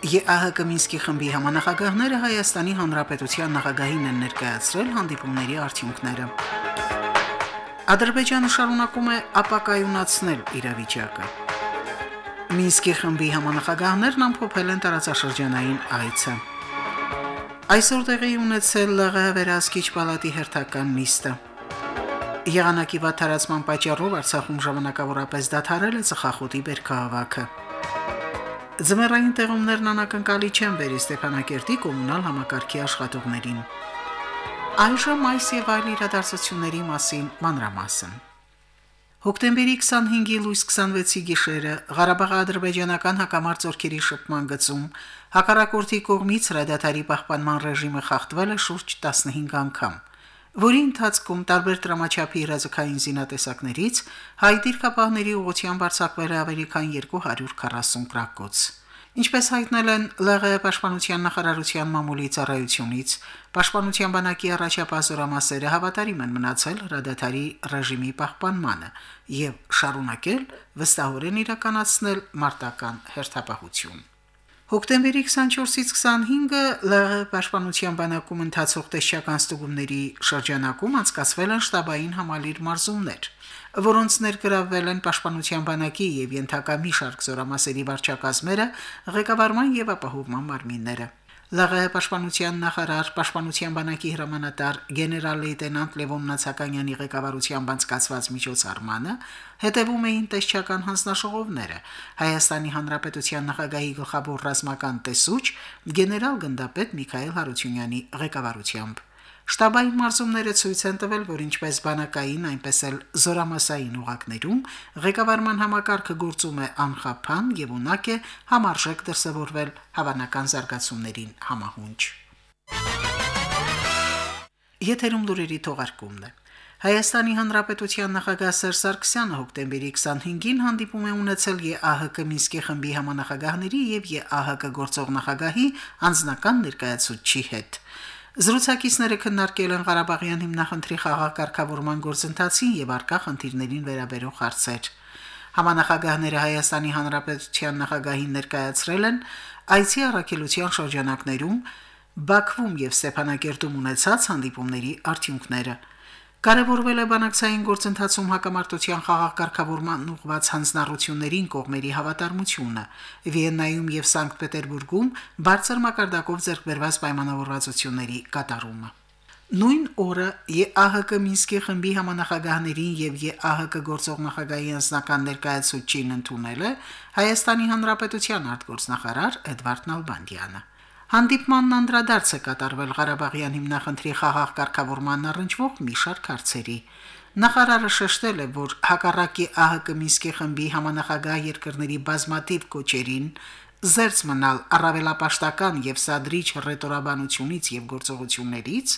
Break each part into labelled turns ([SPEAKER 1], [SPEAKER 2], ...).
[SPEAKER 1] ԵԱՀԿ Մինսկի խմբի համանախագահները Հայաստանի Հանրապետության նախագահին են ներկայացրել հանդիպումների արդյունքները։ Ադրբեջանը շարունակում է ապակայունացնել իրավիճակը։ Մինսկի խմբի համանախագահներն ամփոփել են տարածաշրջանային այցը։ Այսօր տեղի ունեցել ԼՂՀ վերահսկիչ պալատի հերթական նիստը։ Եղանակի վատարացման պատճառով Արցախում ժամանակավորապես դադարել է ծխախոտի բերքահավաքը։ Ձմեռային տեղումներն անակնկալի չեն բերի Ստեփանակերտի կոմունալ համակարգի աշխատողներին։ Այժմ այս եւ այլ իրադարձությունների մասին մանրամասն։ Հոկտեմբերի 25-ի լույս 26-ի գիշերը Ղարաբաղի ադրբեջանական հակամարտ ծորքերի շփման գծում հակառակորդի կողմից հրադադարի պահպանման ռեժիմը խախտվել է շուրջ 15 անգամ որի ընթացքում տարբեր դրամաչափի իրազեկային զինատեսակներից հայ դիրքապահների ուղղությամբ արձակվել է ավելի քան 240 գրակոց։ Ինչպես հայտնել են ԼՂ պաշտպանության նախարարության մամուլի ծառայությունից, պաշտպանության բանակի առաջապահ զորամասերը հավատարիմ են մնացել հրադադարի ռեժիմի պահպանմանը եւ շարունակել վստահորեն իրականացնել մարտական հերթապահություն։ Հոկտեմբերի 24-ից 25-ը ԼՂ պաշտպանության բանակում ընթացող տեսչական ստուգումների շրջանակում անցկացվել են շտաբային համալիր մարզումներ, որոնց ներգրավվել են պաշտպանության բանակի եւ ենթակա մի շարք զորամասերի վարչակազմերը, ղեկավարման եւ ապահովման մարմինները։ ԼՂՀ պաշտպանության նախարար պաշտպանության բանակի հրամանատար գեներալ-լեյտենանտ Լևոն Նացականյանի ղեկավարությամբ անցկացված միջոցառմանը հետևում էին տեսչական հանձնաշողովները Հայաստանի Հանրապետության նախագահի գլխավոր ռազմական տեսուչ գեներալ գնդապետ Միքայել Հարությունյանի ղեկավարությամբ Շտաբային մարզումները ցույց են տվել, որ ինչպես բանակային, այնպես էլ զորամասային ուղակներում ղեկավարման համակարգը գործում է անխափան եւ ունակ է համարժեք դրսևորվել հավանական զարգացումներին համահունչ։ Եթերում լուրերի թողարկումն է։ Հայաստանի Հանրապետության նախագահ Սերժ Սարգսյանը հոկտեմբերի 25-ին հանդիպում է ունեցել ԵԱՀԿ Մինսկի խմբի համանախագահների եւ ԵԱՀԿ գործող նախագահի անձնական ներկայացուցչի հետ։ Զրուցակիցները քննարկել են Ղարաբաղյան հիմնախնդրի խաղաղ կարգավորման գործընթացին եւ արկա խնդիրներին վերաբերող հարցեր։ Համանախագահները Հայաստանի Հանրապետության նախագահին ներկայացրել են այցի առաքելության շրջանակներում Բաքվում եւ Ստեփանակերտում ունեցած հանդիպումների արդյունքները։ Կարևորվել է բանակցային գործընթացում հակամարտության խաղաղ կարգավորման ուղղված հանձնառություններին կողմերի հավատարմությունը։ Վիեննայում եւ Սանկտ Պետերբուրգում բարձր մակարդակով ձեռքբերված պայմանավորվածությունների կատարումը։ Նույն օրը ԵԱՀԿ Մինսկի խմբի համանախագահներին եւ ԵԱՀԿ գործող նախագահի անձնական ներկայացուցիչին ընդունել է Հայաստանի Հանրապետության արտգործնախարար Էդվարդ Նալբանդյանը։ Հանդիպմանն անդրադարձ է կատարվել Ղարաբաղյան հիմնախնդրի խաղաղ կարգավորման առնչվող մի շարք հարցերի։ Նախարարը շեշտել է, որ հակառակի ԱՀԿ Մինսկի խմբի համանախագահ երկրների բազմատիվ կոչերին զերծ մնալ առավելապաշտական եւ սադրիչ ռետորաբանությունից եւ գործողություններից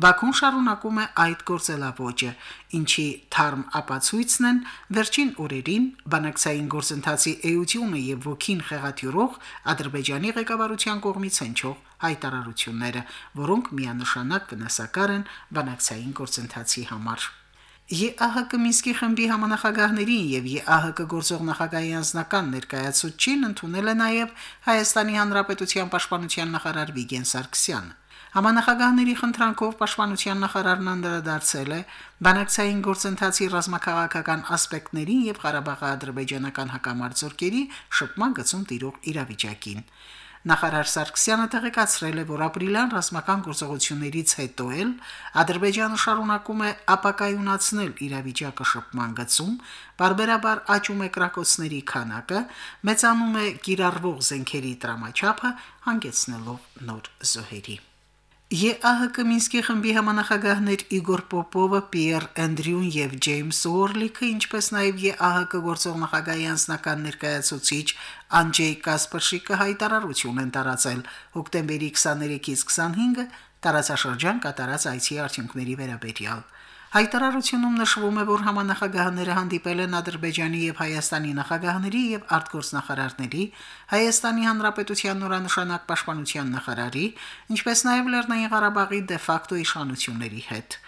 [SPEAKER 1] Բաքուն շարունակում է այդ գործելավոճը, ինչի թարմ ապացույցն են վերջին օրերին բանակցային գործընթացի էությունը եւ ոգին խեղաթյուրող Ադրբեջանի ղեկավարության կողմից հնչող հայտարարությունները, որոնք միանշանակ վնասակար են բանակցային գործընթացի համար։ ԵԱՀԿ Մինսկի խմբի համանախագահներին եւ ԵԱՀԿ գործող նախագահի անձնական ներկայացուցչին ընդունել է նաեւ Հայաստանի Հանրապետության պաշտպանության նախարար Վիգեն Սարգսյանը։ Համանախագահների խնդրանքով պաշտպանության նախարարն անդրադարձել է բանակցային գործընթացի ռազմաքաղաքական ասպեկտներին եւ Ղարաբաղի ադրբեջանական հակամարտությունների շփման գծում տիրող իրավիճակին։ Նախարար Սարգսյանը տեղեկացրել է, որ ապրիլյան ռազմական գործողություններից հետո էլ Ադրբեջանը շարունակում է ապակայունացնել իրավիճակը շփման գծում, բարբերաբար աճում է կրակոցների քանակը, մեծանում է կիրառվող զենքերի տրամաչափը, հանգեցնելով նոր զոհերի։ ԵԱՀԿ Մինսկի խմբի համանախագահներ Իգոր Պոպովը, Պիեր Անդրյուն եւ Ջեյմս Օրլիքը, ինչպես նաեւ ԵԱՀԿ գործող նախագահի անձնական ներկայացուցիչ Անջեյ Կասպարշիկը հայտարարություն են տարածել հոկտեմբերի 23-ից 25-ը տարածաշրջան կատարած այցի արդյունքների վերաբերյալ։ Հայտարարությունում նշվում է, որ համանախագահները հանդիպել են Ադրբեջանի եւ Հայաստանի նախագահների եւ արտգործնախարարների, Հայաստանի Հանրապետության նորանշանակ պաշտպանության նախարարի, ինչպես նաեւ Լեռնային Ղարաբաղի դե ֆակտո իշխանությունների հետ։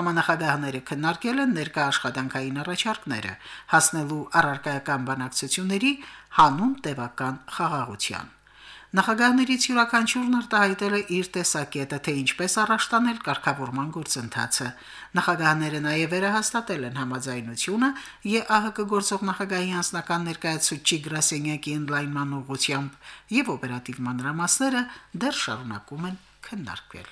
[SPEAKER 1] Համանախագահները քննարկել են ներկա աշխատանքային առաջարկները, հասնելու առարկայական բանակցությունների հանուն տևական խաղաղության։ Նախագահներից յուրաքանչյուրն արտահայտել է իր տեսակետը, թե ինչպես առաջ տանել կարգավորման գործընթացը։ Նախագահները նաև վերահաստատել են համաձայնությունը ԵԱՀԿ գործող նախագահի անձնական ներկայացուցիչ Գրասենյակի ընդլայնման ուղղությամբ եւ օպերատիվ մանրամասները դեռ շարունակում են քննարկվել։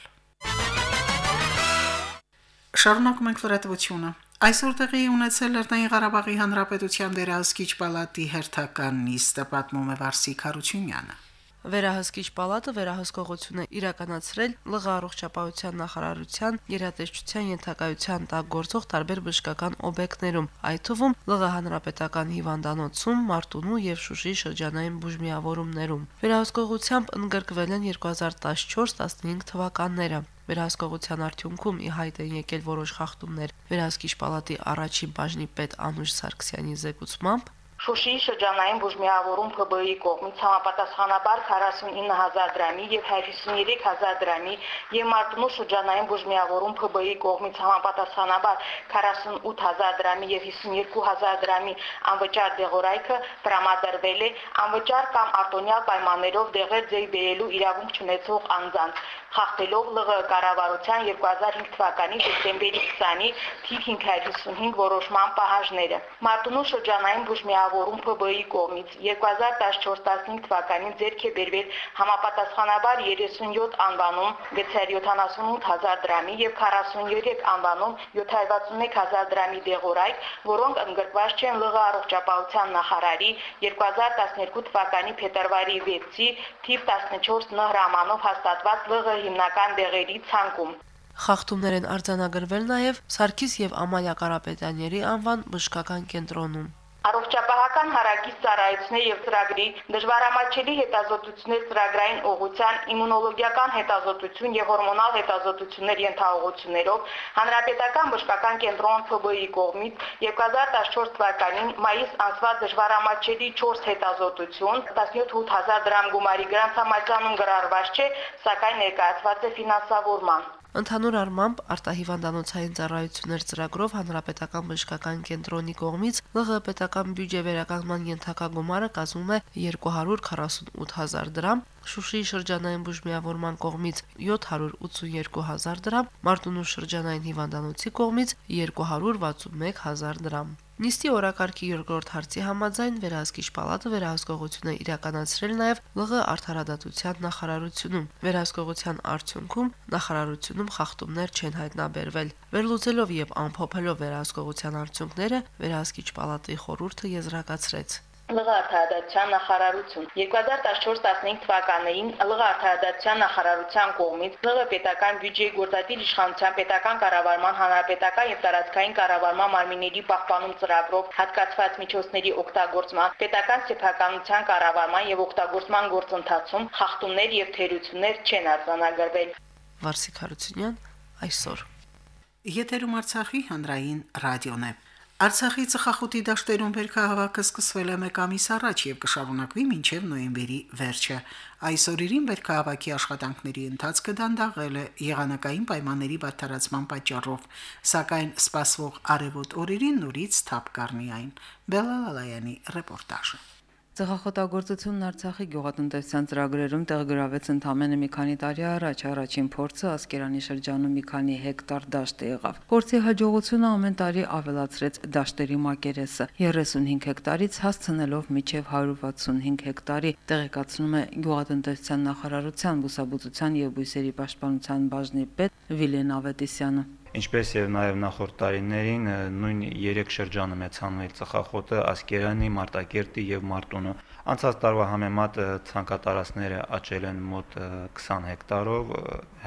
[SPEAKER 1] Շարունակում ենք լրատվությունը։ Այսօր տեղի ունեցել Լեռնային Ղարաբաղի Հանրապետության դերահսկիչ պալատի հերթական նիստը պատմում է Վարսիկ Հարությունյանը։
[SPEAKER 2] Վերահսկիչ պալատը վերահսկողություն է իրականացրել ԼՂ առողջապահության նախարարության երատեսչության ենթակայության տակ գործող տարբեր բժշկական օբյեկտներում, այդ թվում ԼՂ հանրապետական հիվանդանոցում, Մարտունու եւ Շուշի շրջանային բուժմիավորումներում։ Վերահսկողությամբ ընդգրկվել են 2014-15 թվականները։ Վերահսկողության արդյունքում ի հայտ են եկել որոշ խախտումներ։ Վերահսկիչ պալատի առաջին բաժնի պետ Անուշ Սարգսյանի զեկուցմամբ
[SPEAKER 3] Շուշիի շրջանային բուժմիավորում ՓԲ-ի կողմից համապատասխանաբար 49000 դրամի եւ 53000 դրամի եւ Մարտունու շրջանային բուժմիավորում ՓԲ-ի կողմից համապատասխանաբար 48000 դրամի եւ 52000 դրամի անվճար դեղորայքը տրամադրվել է անվճար կամ արտոնյալ պայմաններով դեղեր ձեի բերելու իրավունք ունեցող անձանց խախտելով ԼՂ կառավարության 2005 թվականի դեկտեմբերի 20-ի թիվ 555 որոշման պահանջները։ Մարտունու շրջանային բուժմիավորում ՓԲ-ի կողմից 2014-15 թվականին ձեռք է բերվել համապատասխանաբար 37 անվանում 678000 դրամի եւ 43 անվանում 761000 դրամի դեղորայք, որոնք ընդգրկված չեն ԼՂ առողջապահության նախարարի 2012 թվականի փետրվարի 6-ի թիվ 14 ն հրամանով հաստատված ԼՂ հիմնական դեղերի ցանկում։
[SPEAKER 2] Խախտումներ են արձանագրվել նաև Սարգիս եւ Ամալիա Կարապետյանների անվան բժշկական կենտրոնում։
[SPEAKER 3] Առողջապահական հարակից ծառայություններ եւ ծրագրի դժվարամատչելի հետազոտություններ ծրագրային ուղղության իմունոլոգիական հետազոտություն եւ հորմոնալ հետազոտություններ ենթաուղություններով Հանրապետական բժշկական կենտրոն ՓԲ-ի կողմից 2014 թվականին մայիս ամսվա դժվարամատչելի 4 հետազոտություն 17000 դրամ գումարի գրանցամատյանում գրառված չէ, սակայն ներկայացված է ֆինանսավորման։
[SPEAKER 2] Ընդհանուր առմամբ արտահիվանդանոցային ծառայություններ ծրագրով հանրապետական բժշկական կենտրոնի կողմից ԼՂ պետական բյուջե վերականգնման ենթակա գումարը կազմում է 248000 դրամ, Շուշիի շրջանային բուժմիավորման կողմից 782000 դրամ, Մարտունու շրջանային հիվանդանոցի կողմից 261000 դրամ։ Նիստի օրակարգի երկրորդ հարցի համաձայն վերահսկիչ պալատը վերահսկողությունը իրականացրել նաև ԼՂ արդարադատության նախարարությունում։ Վերահսկողության արդյունքում նախարարությունում խախտումներ չեն հայտնաբերվել։ Վերլուծելով եւ ամփոփելով վերահսկողության արդյունքները, վերահսկիչ պալատի խորհուրդը եզրակացրեց.
[SPEAKER 3] ԼՂ արդարադատության նախարարություն 2014-15 թվականներին ԼՂ արդարադատության նախարարության կողմից ԼՂ պետական բյուջեի գործադիր իշխանության պետական կառավարման հանրապետական եւ տարածքային կառավարման մարմինների պահպանում ծրագրով հատկացված միջոցների օգտագործման պետական սեփականության կառավարման եւ օգտագործման գործընթացում խախտումներ եւ թերություններ չեն արձանագրվել
[SPEAKER 2] Վարսիկ Հարությունյան այսօր
[SPEAKER 1] Եթերում Արցախի հանրային ռադիոն է Արցախի ծխախոտի դաշտերում վերքահավաքը սկսվել է 1 ամիս առաջ եւ կշարունակվի մինչեւ նոյեմբերի վերջը։ Այս օրերին վերքահավաքի աշխատանքների ընթացքը դանդաղել է եղանակային պայմանների բարդարացման պատճառով, սակայն սպասվող արևոտ օրերին նորից թափ կառնի այն։ Բելալալայանի ռեպորտաժը։
[SPEAKER 4] Ծխախոտագործությունն Արցախի գյուղատնտեսության ծրագրերում տեղգրավեց ընդամենը մի քանի տարի առաջ առաջին փորձը Ասկերանի շրջանում մի քանի հեկտար դաշտ եղավ։ Փորձի հաջողությունը ամեն տարի ավելացրեց դաշտերի մակերեսը 35 հեկտարից հասցնելով մինչև 165 հեկտարի, տեղեկացնում է գյուղատնտեսության նախարարության բուսաբուծության եւ բույսերի պաշտպանության բաժնի պետ Վիլեն Ավետիսյանը։
[SPEAKER 5] Ինչպես եւ նաեւ նախորդ տարիներին նույն 3 շրջանում է ցանվել ծխախոտը Ասկերանի, Մարտակերտի եւ Մարտունու։ Անցած տարվա համեմատ ցանկատարածները աճել են մոտ 20 հեկտարով,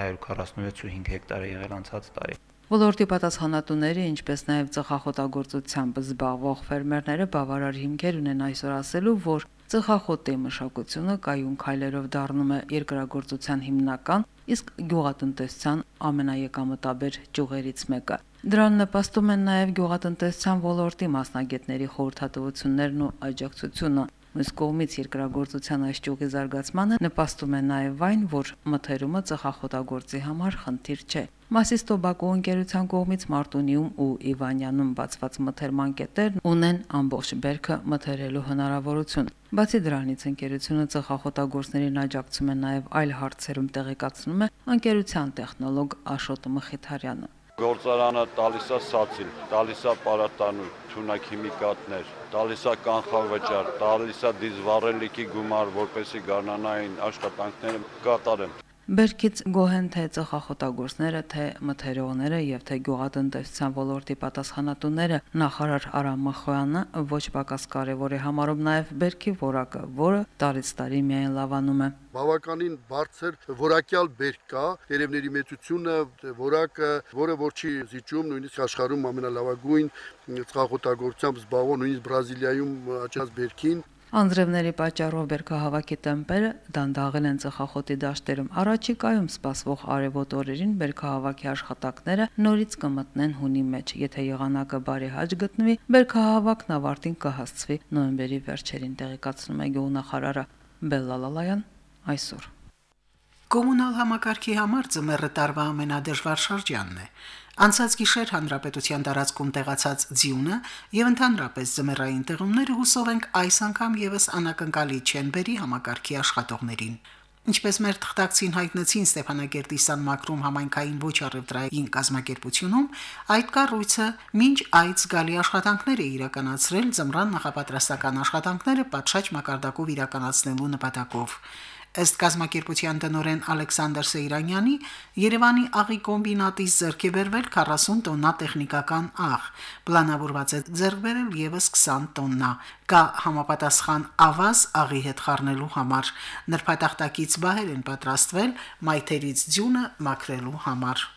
[SPEAKER 5] 146.5 հեկտար է եղել անցած տարի։
[SPEAKER 4] Ոլորտի պատասխանատուները, ինչպես նաև ծխախոտագործությամբ զբաղվող ֆերմերները բավարար հիմքեր ունեն այսօր ասելու, որ ծխախոտի մշակությունը կայուն քայլերով դառնում է երկրագործության հիմնական, իսկ գյուղատնտեսության ամենաեկամտաբեր ճյուղերից մեկը։ Դրան նպաստում են նաև գյուղատնտեսության ոլորտի մասնագետների խորհրդատվություններն ու աջակցությունը։ Մյուս կողմից երկրագործության այս ճյուղի զարգացմանը նպաստում է նաև այն, որ մթերումը ծխախոտագործի համար խնդիր չէ։ Մասիստո Բակու ընկերության կողմից Մարտունիում ու Իվանյանում բացված մթերման կետերն ունեն ամբողջ բերքը մթերելու հնարավորություն։ Բացի դրանից ընկերությունը ծխախոտագործներին աջակցում է նաև այլ հարցերում տեղեկացնում է ընկերության տեխնոլոգ Աշոտ Մխիթարյանը
[SPEAKER 6] գործարանը տալիս է սացիլ, տալիս է պարատանուր, թունաքիմիկատներ, տալիս է կանխավճար, տալիս է դիզվառելիքի գումար, որպեսի գարնանային աշխատանքները կատարեն։
[SPEAKER 4] Բերքից գոհեն թե ծխախոտագործները, թե մթերողները եւ թե գյուղատնտեսության ոլորտի պատասխանատուները նախարար Արամ Մախոյանը ոչ պակաս կարևոր է համարում նաեւ բերքի որակը, որը տարից տարի միայն լավանում է
[SPEAKER 7] բավականին բարձր որակյալ բերք կա, տերևների մեծությունը, որակը, որը որ չի զիջում նույնիսկ աշխարհում ամենալավագույն ծխախոտագործությամբ զբաղվող նույնիսկ Բրազիլիայում աճած բերքին
[SPEAKER 4] Անձրևների պատճառով բերքահավաքի տեմպերը դանդաղել են ծխախոտի դաշտերում։ Առաջիկայում սպասվող արևոտ օրերին բերքահավաքի աշխատանքները նորից կմտնեն հունի մեջ։ Եթե եղանակը բարեհաճ գտնվի, բերքահավաքն ավարտին կհասցվի նոյեմբերի վերջերին, տեղեկացնում է գյուղնախարարը Բելլալալայան այսօր։
[SPEAKER 1] Կոմունալ համակարգի համար ծմերը տարվա ամենադժվար շրջանն է։ Անցած գիշեր հանրապետության տարածքում տեղացած ձյունը եւ ընդհանրապես զմերային տեղումները հուսով ենք այս անգամ եւս անակնկալի չեն բերի համակարգի աշխատողներին։ Ինչպես մեր թղթակցին հայտնեցին Ստեփանագերտի Սան Մակրում համայնքային ոչ առևտրային կազմակերպությունում, այդ կառույցը մինչ այդ զգալի աշխատանքներ է իրականացրել ծմրան նախապատրաստական աշխատանքները պատշաճ մակարդակով իրականացնելու նպատակով։ Ըստ կազմակերպության տնօրեն Ալեքսանդր Սեյրանյանի Երևանի աղի կոմբինատից ձեռք է բերվել 40 տոննա տեխնիկական աղ, պլանավորված է ձեռք բերել եւս 20 տոննա։ Կա համապատասխան ավազ աղի հետ խառնելու համար։ Նրբատախտակից բահեր են պատրաստվել մայթերից ձյունը մաքրելու համար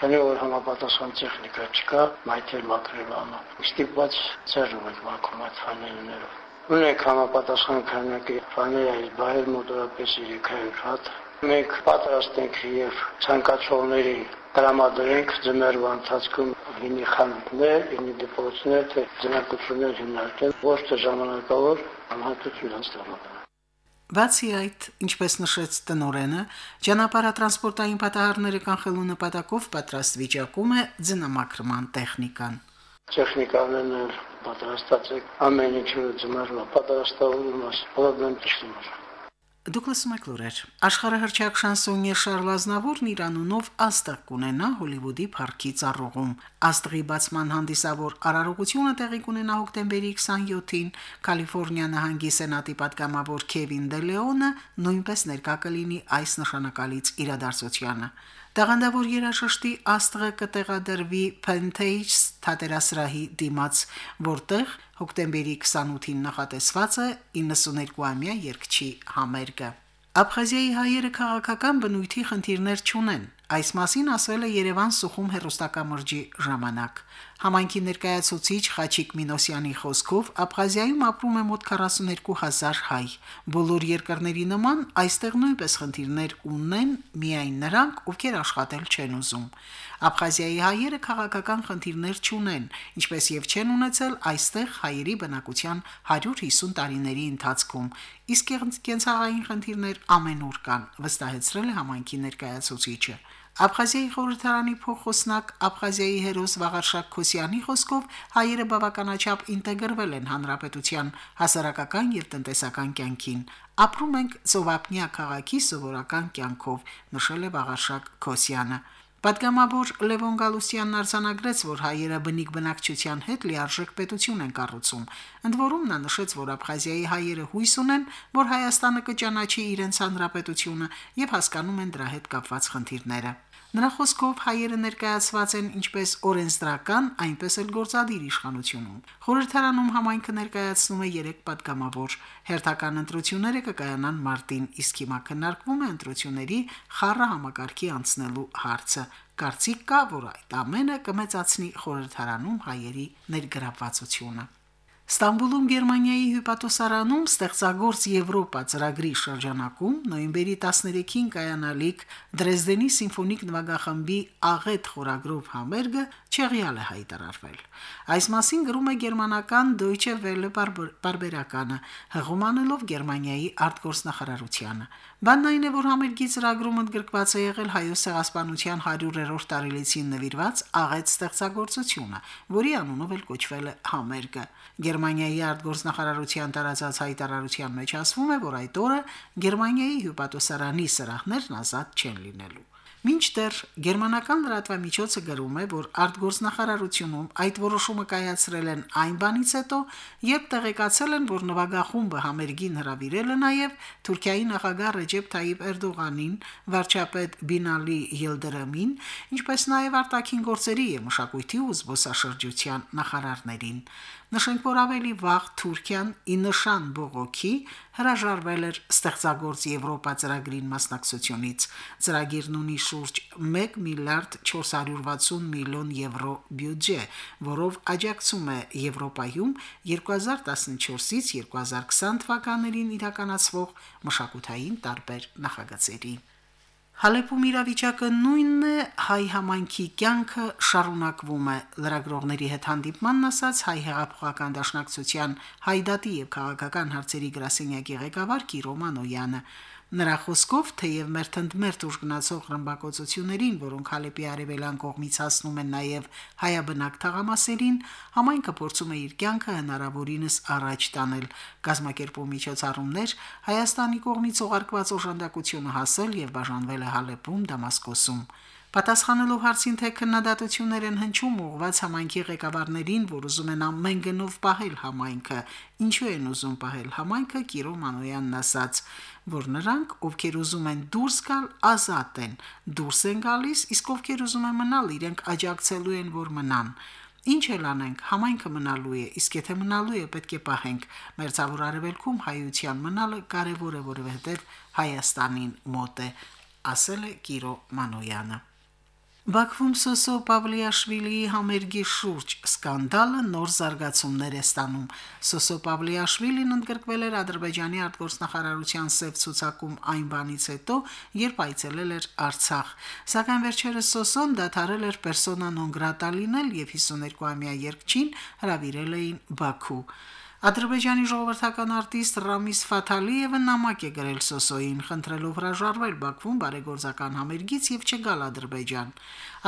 [SPEAKER 8] քանի որ համապատասխան տեխնիկա չկա, մայթեր մաքրելու համար։ Ստիպված ծերում եք մաքրում այդ ֆանելներով։ Ունենք համապատասխան քանակի ֆաներայի բայր մոտորապես 300 հատ։ Մենք պատրաստ ենք եւ ցանկացողներին տրամադրենք ձմեռվա ընթացքում լինի խանութներ, լինի դեպոցներ, թե ձնակություններ հիմնարկեն, ոչ թե ժամանակավոր անհատություն հաստատել։
[SPEAKER 1] Բացի այդ, ինչպես նշեց տնորենը, ճանապարհատրանսպորտային պատահարները կանխելու նպատակով պատրաստ վիճակում է ձնամաքրման տեխնիկան։
[SPEAKER 8] Տեխնիկաներն պատրաստացեք ամեն ինչը ձմեռվա պատրաստավորում աս պլան ճշտում
[SPEAKER 1] Դուկլաս Մակլուրեր աշխարհահռչակ շանսոնյեր Շարլ Ազնավուրն իր անունով աստղ կունենա Հոլիվուդի парքի ծառողում։ Աստղի բացման հանդիսավոր արարողությունը տեղի կունենա հոկտեմբերի 27-ին Կալիֆոռնիա նահանգի սենատի պատգամավոր Քևին Դելեոնը նույնպես ներկա կլինի այս նշանակալից իրադարձությանը։ Տաղանդավոր երաժշտի աստղը կտեղադրվի Pentages թատերասրահի դիմաց, որտեղ հոկտեմբերի 28-ին նախատեսված է 92-ամյա երկչի համերգը։ Աբխազիայի հայերը քաղաքական բնույթի խնդիրներ չունեն։ Այս մասին ասվել է Երևան Սուխում հերոստակամրջի ժամանակ։ Համայնքի ներկայացուցիչ Խաչիկ Մինոսյանի խոսքով Աբխազիայում ապրում է մոտ 42000 հայ։ Բոլոր երկրների նման այստեղ նույնպես խնդիրներ ունեն միայն նրանք, ովքեր աշխատել չեն ուզում։ Աբխազիայի հայերը քաղաքական խնդիրներ չունեն, ինչպես եւ չեն ունեցել այստեղ հայերի բնակության 150 տարիների ընթացքում, իսկ կենցաղային խնդիրներ ամենուր կան, վստահեցրել է համայնքի ներկայացուցիչը։ Աբխազիայի խորհրդարանի փոխոսնակ Աբխազիայի հերոս Վաղարշակ Քոսյանի խոսքով հայերը բավականաչափ ինտեգրվել են հանրապետության հասարակական եւ տնտեսական կյանքին։ Ապրում ենք Սովապնյա քաղաքի սովորական կյանքով, նշել է Վաղարշակ Քոսյանը։ Պատգամավոր Լևոն Գալուսյանն արձանագրեց, որ հայերը բնիկ բնակչության հետ լիարժեք պետություն են կառուցում։ Ընդ որում նա նշեց, որ Աբխազիայի հայերը հույս ունեն, որ Հայաստանը կճանաչի իրենց հանրապետությունը եւ հասկանում են դրա հետ կապված խնդիրները։ Նրա խոսքով հայերը ներկայացված են ինչպես օրենսդրական, այնպես էլ գործադիր իշխանությունում։ Խորհրդարանում համայնքը ներկայացնում է 3 պատգամավոր։ Հերթական ընտրությունները կկայանան մարտին, իսկ հիմա քննարկվում է ընտրությունների խառը համակարգի անցնելու հարցը։ Կարծիք կա, որ այդ ամենը կմեծացնի խորհրդարանում հայերի ներգրավվածությունը։ Ստամբուլում Գերմանիայի հյուպատոսարանում ստեղծագործ Եվրոպա ծրագրի շրջանակում նոյեմբերի 13-ին կայանալիք Դրեզդենի սիմֆոնիկ նվագախմբի աղետ խորագրով համերգը չեղյալ է հայտարարվել։ Այս մասին գրում է գերմանական Deutsche Welle բարբերականը, հղումանելով Գերմանիայի արտգործնախարարությանը։ Բանն այն է, որ համերգի ծրագրում ընդգրկված է եղել հայոց ցեղասպանության 100-րդ տարելիցին նվիրված աղետ ստեղծագործությունը, որի անունով էլ կոչվել է համերգը։ Գերմանիայի արտգործնախարարության տարածած հայտարարության մեջ ասվում է, որ այդ օրը Գերմանիայի հյուպատոսարանի սրահներն ազատ չեն լինելու։ Մինչդեռ գերմանական լրատվամիջոցը գրում է, որ արտգործնախարարությունում այդ որոշումը կայացրել են այն բանից հետո, երբ տեղեկացել են, որ նվագախումբը համերգին հրավիրել է նաև Թուրքիայի նախագահ Ռեջեփ Թայիպ Էրդողանին, վարչապետ Բինալի Յիլդրամին, ինչպես նաև արտաքին գործերի եւ մշակույթի ու զբոսաշրջության նախարարներին։ Նշենք, որ ավելի վաղ Թուրքիան ի նշան բողոքի հրաժարվել էր ստեղծագործ Եվրոպա ծրագրին մասնակցությունից։ Ծրագիրն ունի շուրջ 1 միլիարդ 460 միլիոն եվրո բյուջե, որով աջակցում է Եվրոպայում 2014-ից 2020 թվականներին իրականացվող մշակութային տարբեր նախագծերի։ Հալեպում իրավիճակը նույնն է, հայ համայնքի կյանքը շարունակվում է։ Լրագրողների հետ հանդիպմանն ասաց. Հայ հեղափոխական դաշնակցության հայդատի եւ քաղաքական հարցերի գրասենյակի ղեկավար Կիրո Մանոյանը։ Նրա խոսքով, թեև մերթընդմերթ ուժ գնացող ռմբակոծություններին, որոնք Հալեպի արևելան կողմից հասնում են նաև հայաբնակ թաղամասերին, համայնքը փորձում է իր կյանքը հնարավորինս առաջ տանել, գազམ་ակերպում միջոցառումներ Հայաստանի կողմից ուղարկված օժանդակությունը հասել եւ բաժանվել է Հալեպում, Դամասկոսում։ Պատասխանելով հարցին, թե քննադատություններ են հնչում ուղված համայնքի ղեկավարներին, որ ուզում են ամեն գնով պահել համայնքը, ինչու են ուզում պահել համայնքը, Կիրո Մանոյանն ասաց, որ նրանք, ովքեր ուզում են դուրս գալ, ազատ են, դուրս են գալիս, իսկ ովքեր ուզում են մնալ, իրենք աջակցելու են, որ մնան։ Ինչ էլ անենք, համայնքը մնալու է, իսկ եթե մնալու է, պետք է պահենք։ Մերձավոր արևելքում հայության մնալը կարևոր է, որովհետև Հայաստանին մոտ է, ասել է Կիրո Մանոյանը։ Բաքվում Սոսո Պավլիաշվիլիի համերգի շուրջ սկանդալը նոր զարգացումներ է ստանում։ Սոսո Պավլիաշվիլին ընդգրկվել էր Ադրբեջանի արտգործնախարարության սև ցուցակում այն բանից հետո, երբ այցելել էր Արցախ։ Սակայն վերջերս Սոսոն դադարել էր պերսոնա նոն գրատա լինել եւ 52-ամյա երկչին հրավիրել էին Բաքու։ Ադրբեջանի ժողովրդական արտիստ Ռամիս Ֆաթալիևը նամակ է գրել Սոսոյին, խնդրելով հրաժարվել Բաքվում բարեգործական համերգից եւ չգալ Ադրբեջան։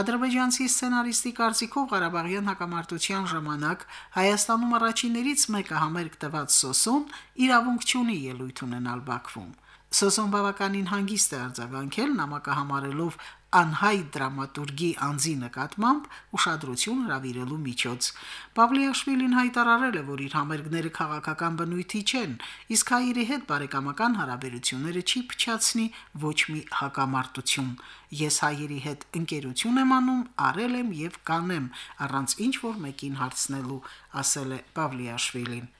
[SPEAKER 1] Ադրբեջանցի սցենարիստի կարծիքով Ղարաբաղյան հակամարտության ժամանակ Հայաստանում առաջիններից մեկը համերգ տված Սոսոն իրավունք չունի ելույթ ունենալ Բաքվում։ Սոսոն բավականին հանգիստ է արձագանքել նամակը համարելով անհայ դրամատուրգի անձի նկատմամբ ուշադրություն հravirելու միջոց։ Պավլիաշվիլին հայտարարել է, որ իր համերգները քաղաքական բնույթի չեն, իսկ հայերի հետ բարեկամական հարաբերությունները չի փչացնի ոչ մի հակամարտություն։ Ես հայերի հետ ընկերություն եմ անում, արել եմ եւ կանեմ, առանց ինչ որ մեկին հարցնելու, ասել է Պավլիաշվիլին։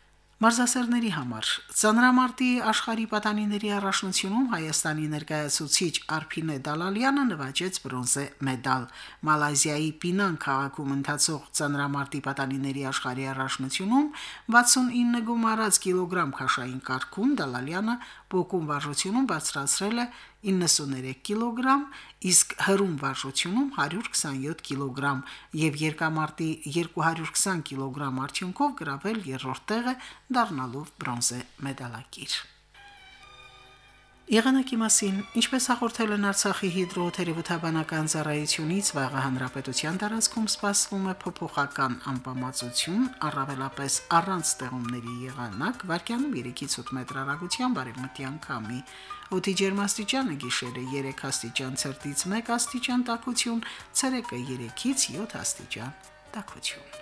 [SPEAKER 1] Մարզասերների համար Ծանրամարտի աշխարհի պատանիների առաջնությունում Հայաստանի ներկայացուցիչ Արփինե Դալալյանը նվաճեց բրոնզե մեդալ։ Մալազիայի Պինան քաղաքում ընթացող Ծանրամարտի պատանիների աշխարհի առաջնությունում 69 գումարած կիլոգրամ քաշային կարգում Դալալյանը փոկում վարժությունում բարձրացրել է 93 կիլոգրամ, իսկ հրում վարժությունում 127 կիլոգրամ եւ երկամարտի 220 կիլոգրամ արդյունքով գրավել երրորդ տեղը դառնալով բրոնզե մեդալակիր։ Եղանակի մասին, ինչպես հաղորդել են Արցախի հիդրոթերապևտաբանական ծառայությունից, վաղը հանրապետության տարածքում սպասվում է փոփոխական անբավարարություն, առավելապես առանց ստեղումների եղանակ, վարկյանում 3-ից 8 մետր հեռագությամբ բարեմտյան քամի։ Օդի ջերմաստիճանը գիշերը 3 աստիճան ցերտից 1 աստիճան տաքություն, ցերեկը 3-ից 7 աստիճան տաքություն։